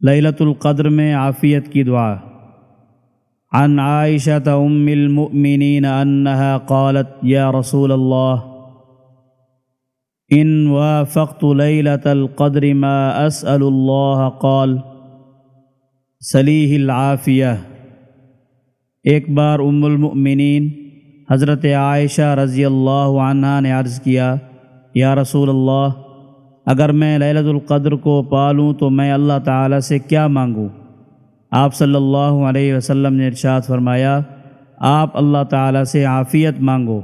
لیلت القدر میں عافیت کی دعا۔ عن عائشة ام المؤمنین انها قالت یا رسول اللہ ان وافقت لیلت القدر ما اسأل اللہ قال سلیح العافیہ ایک بار ام المؤمنین حضرت عائشہ رضی اللہ عنہ نے عرض کیا، یا رسول اللہ اگر میں للت القدر کو پالوں تو میں اللہ تعالیٰ سے کیا مانگوں؟ آپ صلی اللہ علیہ وسلم نے ارشاد فرمایا، آپ اللہ تعالیٰ سے عافیت مانگو۔